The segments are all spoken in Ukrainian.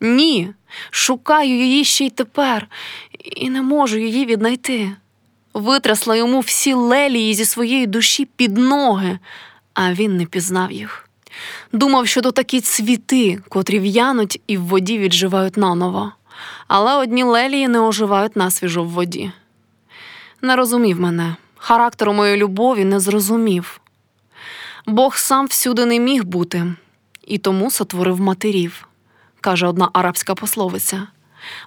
Ні, шукаю її ще й тепер, і не можу її віднайти. Витрясла йому всі лелії зі своєї душі під ноги, а він не пізнав їх. Думав, що то такі цвіти, котрі в'януть і в воді відживають наново, але одні лелії не оживають насвіжо в воді. Не розумів мене, характеру моєї любові не зрозумів. Бог сам всюди не міг бути, і тому сотворив матерів, каже одна арабська пословиця.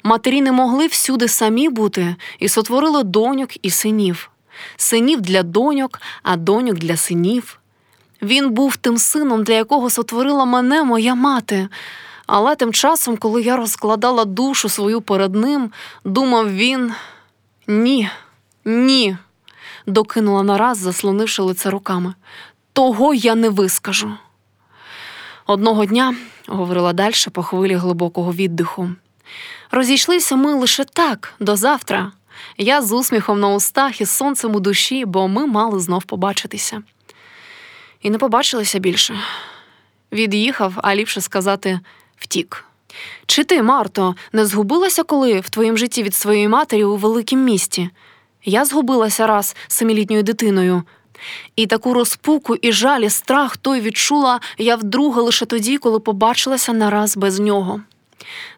Матері не могли всюди самі бути і сотворили доньок і синів, синів для доньок, а доньок для синів. Він був тим сином, для якого сотворила мене моя мати. Але тим часом, коли я розкладала душу свою перед ним, думав він ні, ні, докинула нараз, заслонивши лице руками. Того я не вискажу. Одного дня, говорила далі по хвилі глибокого віддиху, розійшлися ми лише так, до завтра. Я з усміхом на устах і сонцем у душі, бо ми мали знов побачитися. І не побачилися більше. Від'їхав, а ліпше сказати, втік. Чи ти, Марто, не згубилася коли в твоїм житті від своєї матері у великім місті? Я згубилася раз семилітньою дитиною. І таку розпуку і жаль, і страх той відчула я вдруге лише тоді, коли побачилася нараз без нього.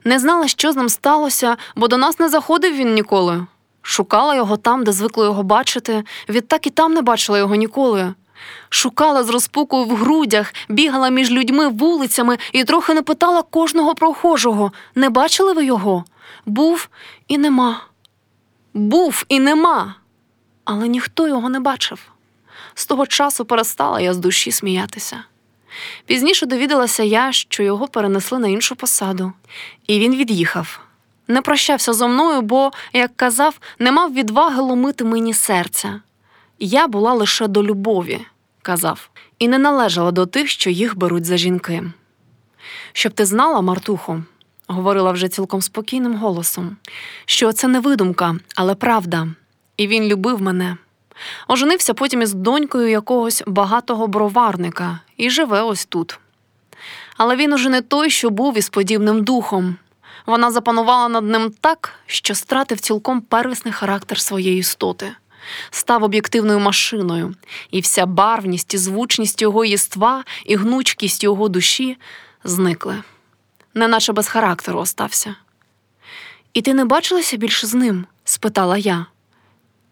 Не знала, що з ним сталося, бо до нас не заходив він ніколи. Шукала його там, де звикла його бачити, відтак і там не бачила його ніколи. Шукала з розпукою в грудях, бігала між людьми вулицями і трохи не питала кожного прохожого не бачили ви його? Був і нема. Був і нема. Але ніхто його не бачив. З того часу перестала я з душі сміятися. Пізніше довідалася я, що його перенесли на іншу посаду, і він від'їхав. Не прощався зо мною, бо, як казав, не мав відваги ломити мені серця. Я була лише до любові, казав, і не належала до тих, що їх беруть за жінки. Щоб ти знала, Мартухо, говорила вже цілком спокійним голосом, що це не видумка, але правда, і він любив мене. Оженився потім із донькою якогось багатого броварника і живе ось тут. Але він уже не той, що був із подібним духом. Вона запанувала над ним так, що стратив цілком первісний характер своєї істоти, став об'єктивною машиною, і вся барвність і звучність його єства і гнучкість його душі зникли, неначе без характеру остався. І ти не бачилася більше з ним? спитала я.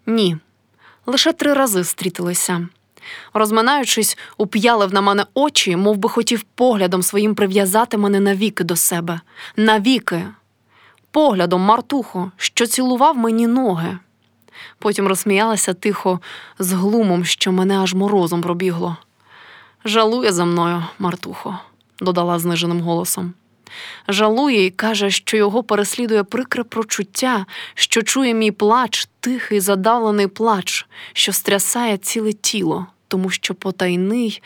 Ні лише три рази стрітилися. Розминаючись, уп'ялив на мене очі, мов би хотів поглядом своїм прив'язати мене навіки до себе, навіки, поглядом Мартухо, що цілував мені ноги. Потім розсміялася тихо, з глумом, що мене аж морозом пробігло. Жалує за мною, Мартухо, додала зниженим голосом. Жалує і каже, що його переслідує прикре прочуття, що чує мій плач, тихий задавлений плач, що стрясає ціле тіло, тому що потайний.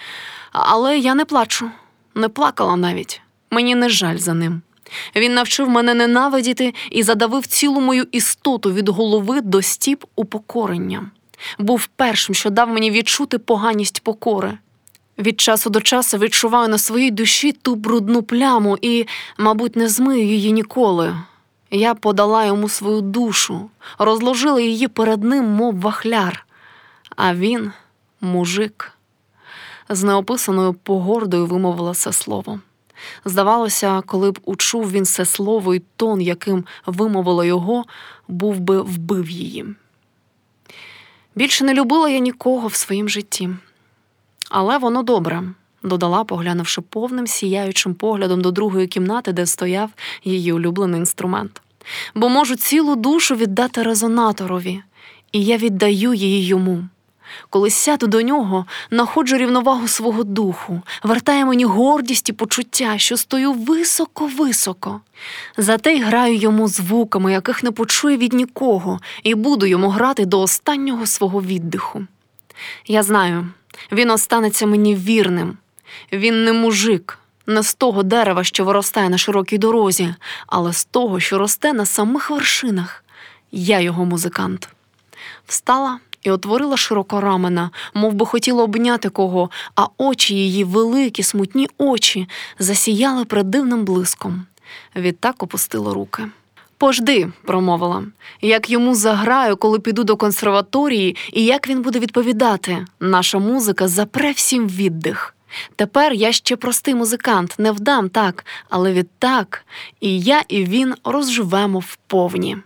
Але я не плачу, не плакала навіть. Мені не жаль за ним. Він навчив мене ненавидіти і задавив цілу мою істоту від голови до стіп упокоренням. Був першим, що дав мені відчути поганість покори. Від часу до часу відчуваю на своїй душі ту брудну пляму і, мабуть, не змию її ніколи. Я подала йому свою душу, розложила її перед ним, мов вахляр, а він мужик. З неописаною погордою вимовила це слово. Здавалося, коли б учув він це слово і тон, яким вимовила його, був би вбив її. Більше не любила я нікого в своїм житті. Але воно добре, додала, поглянувши повним сіяючим поглядом до другої кімнати, де стояв її улюблений інструмент. Бо можу цілу душу віддати резонаторові, і я віддаю її йому. Коли сяду до нього, находжу рівновагу свого духу, вертає мені гордість і почуття, що стою високо-високо. Зате й граю йому звуками, яких не почує від нікого, і буду йому грати до останнього свого віддиху. Я знаю, він останеться мені вірним. Він не мужик, не з того дерева, що виростає на широкій дорозі, але з того, що росте на самих вершинах. Я його музикант. Встала і отворила широко рамена, мов би хотіла обняти кого, а очі її, великі, смутні очі, засіяли придивним блиском. Відтак опустило руки. Пожди, промовила, як йому заграю, коли піду до консерваторії, і як він буде відповідати. Наша музика запре всім віддих. Тепер я ще простий музикант, не вдам так, але відтак і я, і він розживемо вповні.